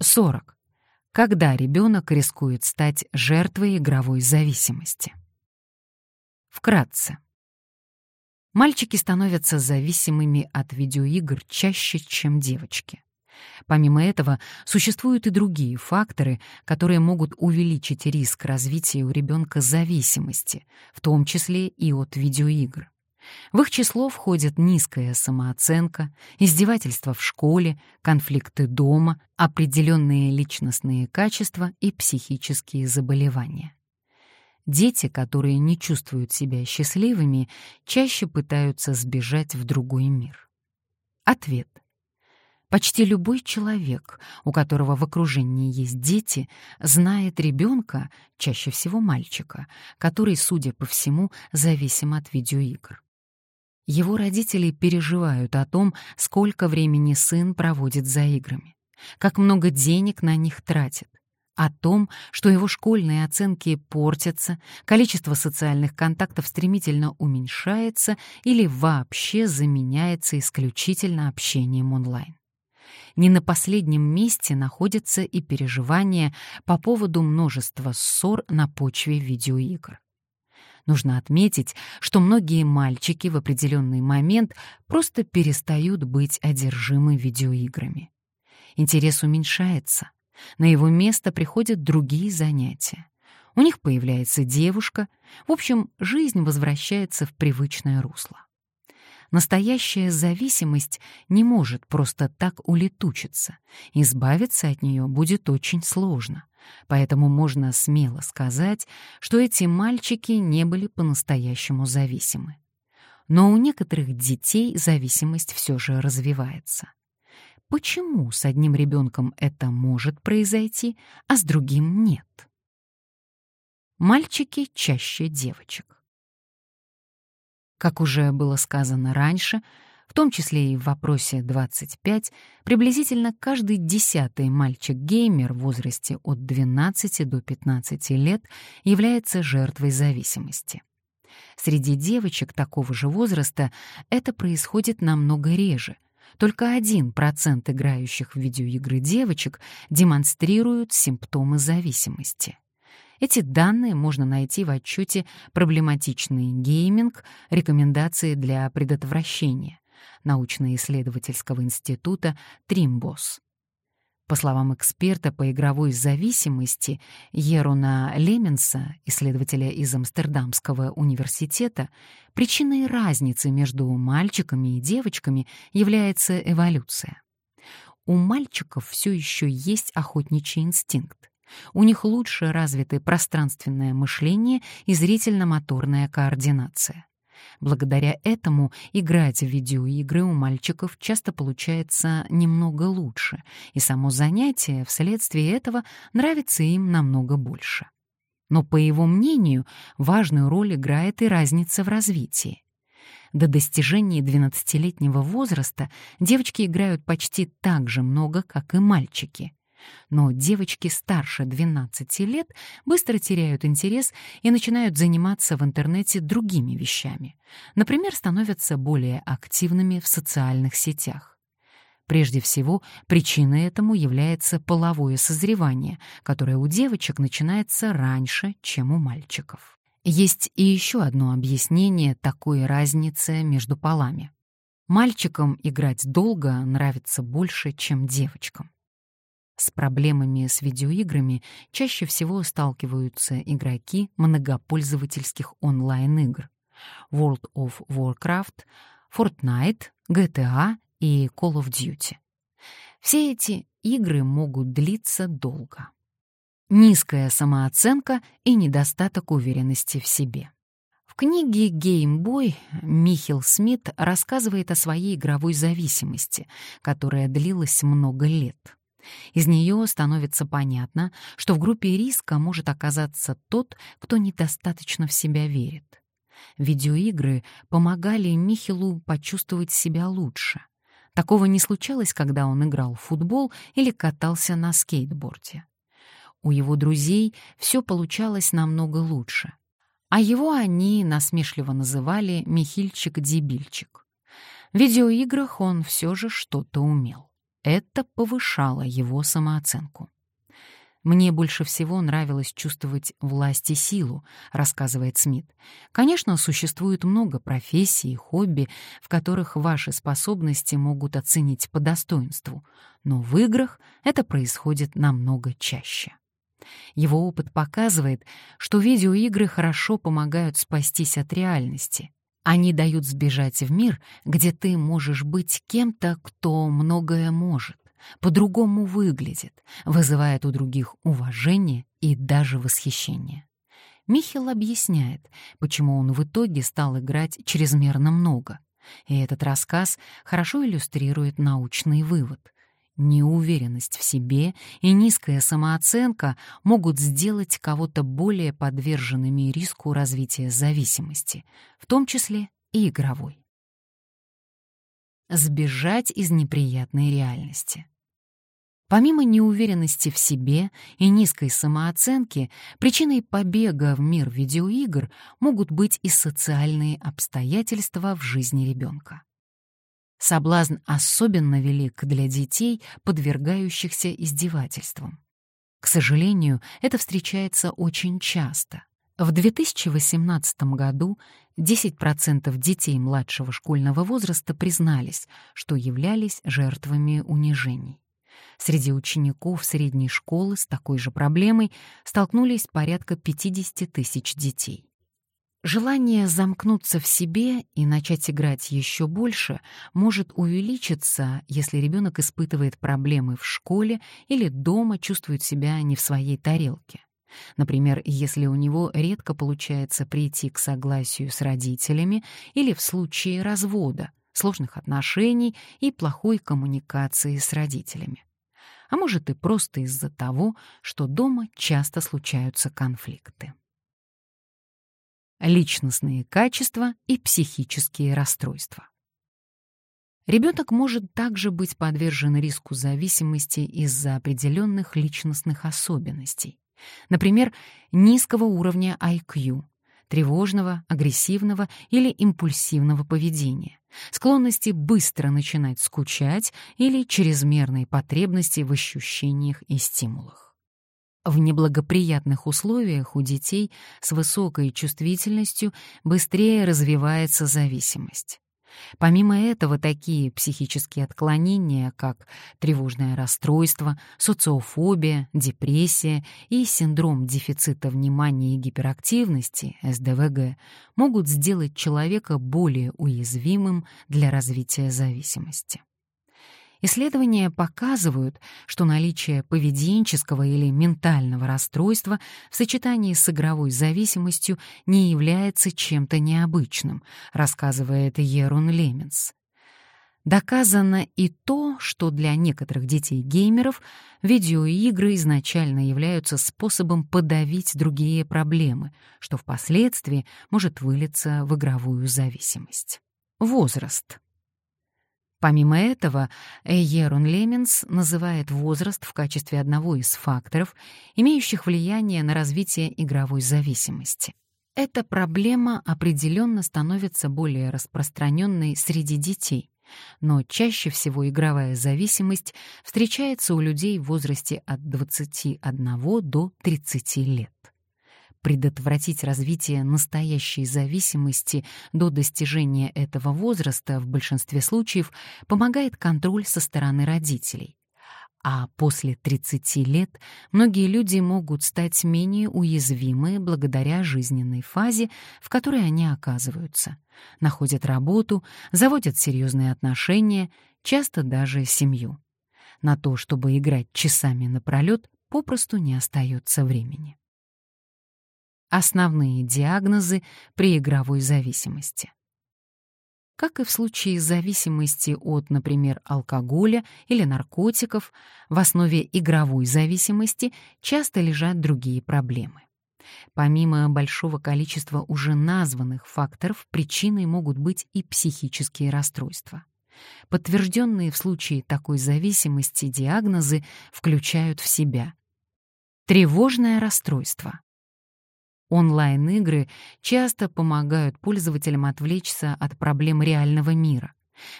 40. Когда ребенок рискует стать жертвой игровой зависимости? Вкратце. Мальчики становятся зависимыми от видеоигр чаще, чем девочки. Помимо этого, существуют и другие факторы, которые могут увеличить риск развития у ребенка зависимости, в том числе и от видеоигр. В их число входят низкая самооценка, издевательства в школе, конфликты дома, определенные личностные качества и психические заболевания. Дети, которые не чувствуют себя счастливыми, чаще пытаются сбежать в другой мир. Ответ. Почти любой человек, у которого в окружении есть дети, знает ребенка, чаще всего мальчика, который, судя по всему, зависим от видеоигр. Его родители переживают о том, сколько времени сын проводит за играми, как много денег на них тратит, о том, что его школьные оценки портятся, количество социальных контактов стремительно уменьшается или вообще заменяется исключительно общением онлайн. Не на последнем месте находятся и переживания по поводу множества ссор на почве видеоигр. Нужно отметить, что многие мальчики в определенный момент просто перестают быть одержимы видеоиграми. Интерес уменьшается, на его место приходят другие занятия. У них появляется девушка, в общем, жизнь возвращается в привычное русло. Настоящая зависимость не может просто так улетучиться. Избавиться от нее будет очень сложно. Поэтому можно смело сказать, что эти мальчики не были по-настоящему зависимы. Но у некоторых детей зависимость все же развивается. Почему с одним ребенком это может произойти, а с другим нет? Мальчики чаще девочек. Как уже было сказано раньше, в том числе и в вопросе 25, приблизительно каждый десятый мальчик-геймер в возрасте от 12 до 15 лет является жертвой зависимости. Среди девочек такого же возраста это происходит намного реже. Только 1% играющих в видеоигры девочек демонстрируют симптомы зависимости. Эти данные можно найти в отчете «Проблематичный гейминг. Рекомендации для предотвращения» научно-исследовательского института «Тримбос». По словам эксперта по игровой зависимости Еруна Леменса, исследователя из Амстердамского университета, причиной разницы между мальчиками и девочками является эволюция. У мальчиков все еще есть охотничий инстинкт. У них лучше развиты пространственное мышление и зрительно-моторная координация. Благодаря этому играть в видеоигры у мальчиков часто получается немного лучше, и само занятие вследствие этого нравится им намного больше. Но, по его мнению, важную роль играет и разница в развитии. До достижения 12-летнего возраста девочки играют почти так же много, как и мальчики. Но девочки старше 12 лет быстро теряют интерес и начинают заниматься в интернете другими вещами. Например, становятся более активными в социальных сетях. Прежде всего, причиной этому является половое созревание, которое у девочек начинается раньше, чем у мальчиков. Есть и еще одно объяснение такой разницы между полами. Мальчикам играть долго нравится больше, чем девочкам. С проблемами с видеоиграми чаще всего сталкиваются игроки многопользовательских онлайн-игр World of Warcraft, Fortnite, GTA и Call of Duty. Все эти игры могут длиться долго. Низкая самооценка и недостаток уверенности в себе. В книге Game Boy Михил Смит рассказывает о своей игровой зависимости, которая длилась много лет. Из нее становится понятно, что в группе риска может оказаться тот, кто недостаточно в себя верит. Видеоигры помогали Михилу почувствовать себя лучше. Такого не случалось, когда он играл в футбол или катался на скейтборде. У его друзей все получалось намного лучше. А его они насмешливо называли «Михильчик-дебильчик». В видеоиграх он все же что-то умел. Это повышало его самооценку. «Мне больше всего нравилось чувствовать власть и силу», — рассказывает Смит. «Конечно, существует много профессий и хобби, в которых ваши способности могут оценить по достоинству, но в играх это происходит намного чаще». Его опыт показывает, что видеоигры хорошо помогают спастись от реальности. Они дают сбежать в мир, где ты можешь быть кем-то, кто многое может по-другому выглядит, вызывает у других уважение и даже восхищение. Михел объясняет, почему он в итоге стал играть чрезмерно много. И этот рассказ хорошо иллюстрирует научный вывод. Неуверенность в себе и низкая самооценка могут сделать кого-то более подверженными риску развития зависимости, в том числе и игровой. Сбежать из неприятной реальности. Помимо неуверенности в себе и низкой самооценки, причиной побега в мир видеоигр могут быть и социальные обстоятельства в жизни ребенка. Соблазн особенно велик для детей, подвергающихся издевательствам. К сожалению, это встречается очень часто. В 2018 году 10% детей младшего школьного возраста признались, что являлись жертвами унижений. Среди учеников средней школы с такой же проблемой столкнулись порядка 50 тысяч детей. Желание замкнуться в себе и начать играть еще больше может увеличиться, если ребенок испытывает проблемы в школе или дома чувствует себя не в своей тарелке. Например, если у него редко получается прийти к согласию с родителями или в случае развода, сложных отношений и плохой коммуникации с родителями а может и просто из-за того, что дома часто случаются конфликты. Личностные качества и психические расстройства. Ребенок может также быть подвержен риску зависимости из-за определенных личностных особенностей, например, низкого уровня IQ, тревожного, агрессивного или импульсивного поведения, склонности быстро начинать скучать или чрезмерной потребности в ощущениях и стимулах. В неблагоприятных условиях у детей с высокой чувствительностью быстрее развивается зависимость. Помимо этого, такие психические отклонения, как тревожное расстройство, социофобия, депрессия и синдром дефицита внимания и гиперактивности, СДВГ, могут сделать человека более уязвимым для развития зависимости. Исследования показывают, что наличие поведенческого или ментального расстройства в сочетании с игровой зависимостью не является чем-то необычным, рассказывает Ерун Леменс. Доказано и то, что для некоторых детей-геймеров видеоигры изначально являются способом подавить другие проблемы, что впоследствии может вылиться в игровую зависимость. Возраст. Помимо этого, Эйерон Леменс называет возраст в качестве одного из факторов, имеющих влияние на развитие игровой зависимости. Эта проблема определенно становится более распространенной среди детей, но чаще всего игровая зависимость встречается у людей в возрасте от 21 до 30 лет предотвратить развитие настоящей зависимости до достижения этого возраста в большинстве случаев помогает контроль со стороны родителей. А после 30 лет многие люди могут стать менее уязвимы благодаря жизненной фазе, в которой они оказываются. Находят работу, заводят серьезные отношения, часто даже семью. На то, чтобы играть часами напролет, попросту не остается времени. Основные диагнозы при игровой зависимости. Как и в случае зависимости от, например, алкоголя или наркотиков, в основе игровой зависимости часто лежат другие проблемы. Помимо большого количества уже названных факторов, причиной могут быть и психические расстройства. Подтвержденные в случае такой зависимости диагнозы включают в себя тревожное расстройство, Онлайн-игры часто помогают пользователям отвлечься от проблем реального мира.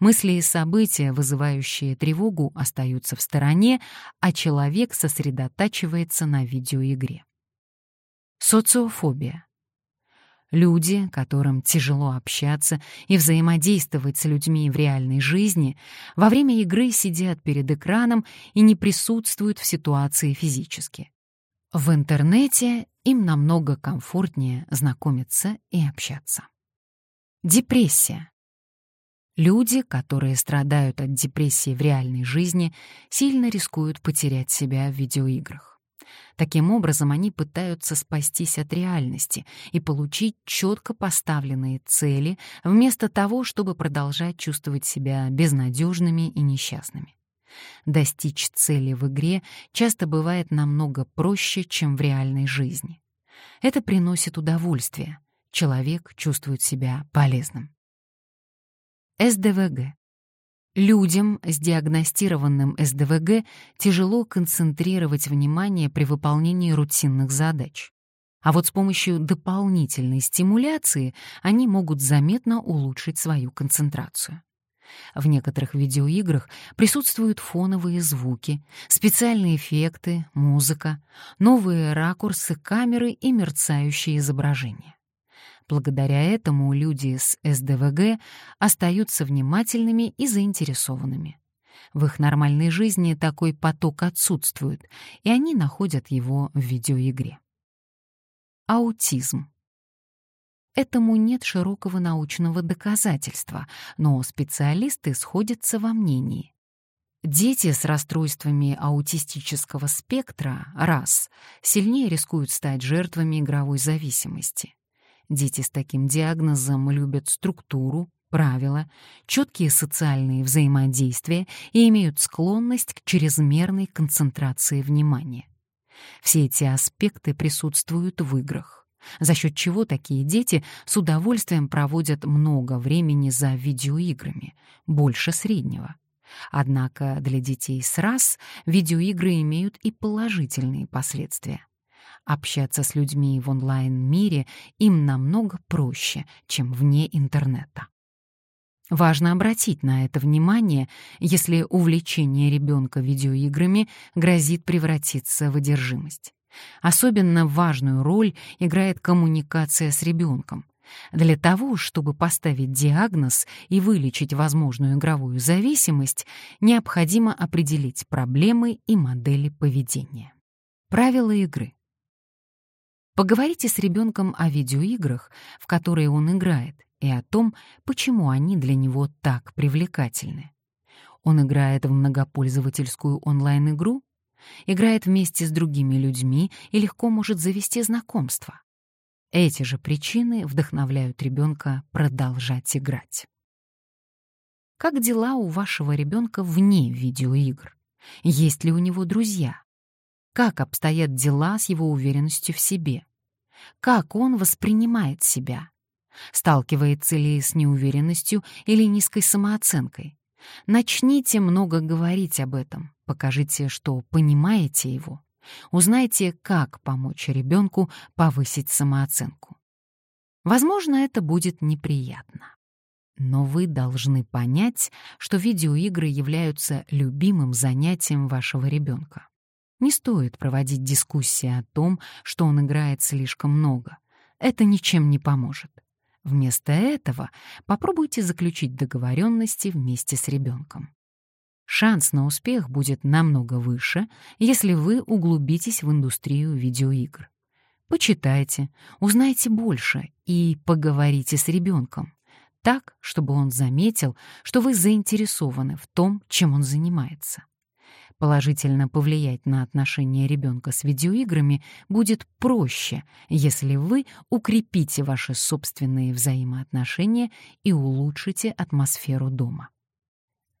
Мысли и события, вызывающие тревогу, остаются в стороне, а человек сосредотачивается на видеоигре. Социофобия. Люди, которым тяжело общаться и взаимодействовать с людьми в реальной жизни, во время игры сидят перед экраном и не присутствуют в ситуации физически. В интернете им намного комфортнее знакомиться и общаться. Депрессия. Люди, которые страдают от депрессии в реальной жизни, сильно рискуют потерять себя в видеоиграх. Таким образом, они пытаются спастись от реальности и получить четко поставленные цели, вместо того, чтобы продолжать чувствовать себя безнадежными и несчастными. Достичь цели в игре часто бывает намного проще, чем в реальной жизни. Это приносит удовольствие. Человек чувствует себя полезным. СДВГ. Людям с диагностированным СДВГ тяжело концентрировать внимание при выполнении рутинных задач. А вот с помощью дополнительной стимуляции они могут заметно улучшить свою концентрацию. В некоторых видеоиграх присутствуют фоновые звуки, специальные эффекты, музыка, новые ракурсы камеры и мерцающие изображения. Благодаря этому люди с СДВГ остаются внимательными и заинтересованными. В их нормальной жизни такой поток отсутствует, и они находят его в видеоигре. Аутизм. Этому нет широкого научного доказательства, но специалисты сходятся во мнении. Дети с расстройствами аутистического спектра, раз, сильнее рискуют стать жертвами игровой зависимости. Дети с таким диагнозом любят структуру, правила, четкие социальные взаимодействия и имеют склонность к чрезмерной концентрации внимания. Все эти аспекты присутствуют в играх, за счет чего такие дети с удовольствием проводят много времени за видеоиграми, больше среднего. Однако для детей с РАС видеоигры имеют и положительные последствия. Общаться с людьми в онлайн-мире им намного проще, чем вне интернета. Важно обратить на это внимание, если увлечение ребенка видеоиграми грозит превратиться в одержимость. Особенно важную роль играет коммуникация с ребенком. Для того, чтобы поставить диагноз и вылечить возможную игровую зависимость, необходимо определить проблемы и модели поведения. Правила игры. Поговорите с ребенком о видеоиграх, в которые он играет, и о том, почему они для него так привлекательны. Он играет в многопользовательскую онлайн-игру, играет вместе с другими людьми и легко может завести знакомства. Эти же причины вдохновляют ребенка продолжать играть. Как дела у вашего ребенка вне видеоигр? Есть ли у него друзья? Как обстоят дела с его уверенностью в себе? Как он воспринимает себя? Сталкивается ли с неуверенностью или низкой самооценкой? Начните много говорить об этом, покажите, что понимаете его. Узнайте, как помочь ребенку повысить самооценку. Возможно, это будет неприятно. Но вы должны понять, что видеоигры являются любимым занятием вашего ребенка. Не стоит проводить дискуссии о том, что он играет слишком много. Это ничем не поможет. Вместо этого попробуйте заключить договоренности вместе с ребенком. Шанс на успех будет намного выше, если вы углубитесь в индустрию видеоигр. Почитайте, узнайте больше и поговорите с ребенком, так, чтобы он заметил, что вы заинтересованы в том, чем он занимается. Положительно повлиять на отношения ребенка с видеоиграми будет проще, если вы укрепите ваши собственные взаимоотношения и улучшите атмосферу дома.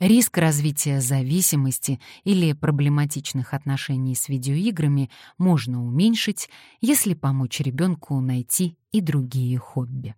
Риск развития зависимости или проблематичных отношений с видеоиграми можно уменьшить, если помочь ребенку найти и другие хобби.